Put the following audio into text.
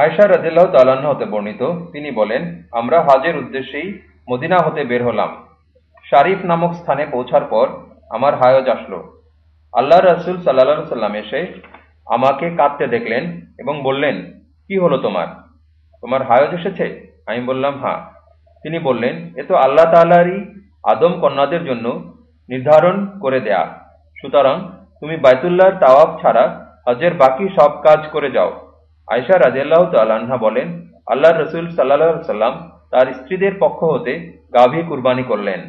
আয়সা রাজিল্লাহ তাল্লাহ্ন হতে বর্ণিত, তিনি বলেন, আমরা হাজের উদ্দেশ্যেই মদিনা হতে বের হলাম। শারিফ নামক স্থানে পৌঁছার পর আমার হায়জ আসলো। আল্লাহ রসুল সাল্লা সাল্লাম এসে আমাকে কাঁদতে দেখলেন এবং বললেন, কি হলো তোমার? তোমার হায়জ এসেছে? আমি বললাম হ্যাঁ। তিনি বললেন, এ তো আল্লাহ তাল্লাহরই আদম কন্যাদের জন্য নির্ধারণ করে দেয়া। সুতরাং তুমি বাইতুল্লাহর তাওয়াব ছাড়া হজের বাকি সব কাজ করে যাও। আয়সা রাজিয়াল্লাহ তাল্লাহা বলেন আল্লাহ রসুল সাল্লাহ সাল্লাম তার স্ত্রীদের পক্ষ হতে গাভী কুরবানি করলেন।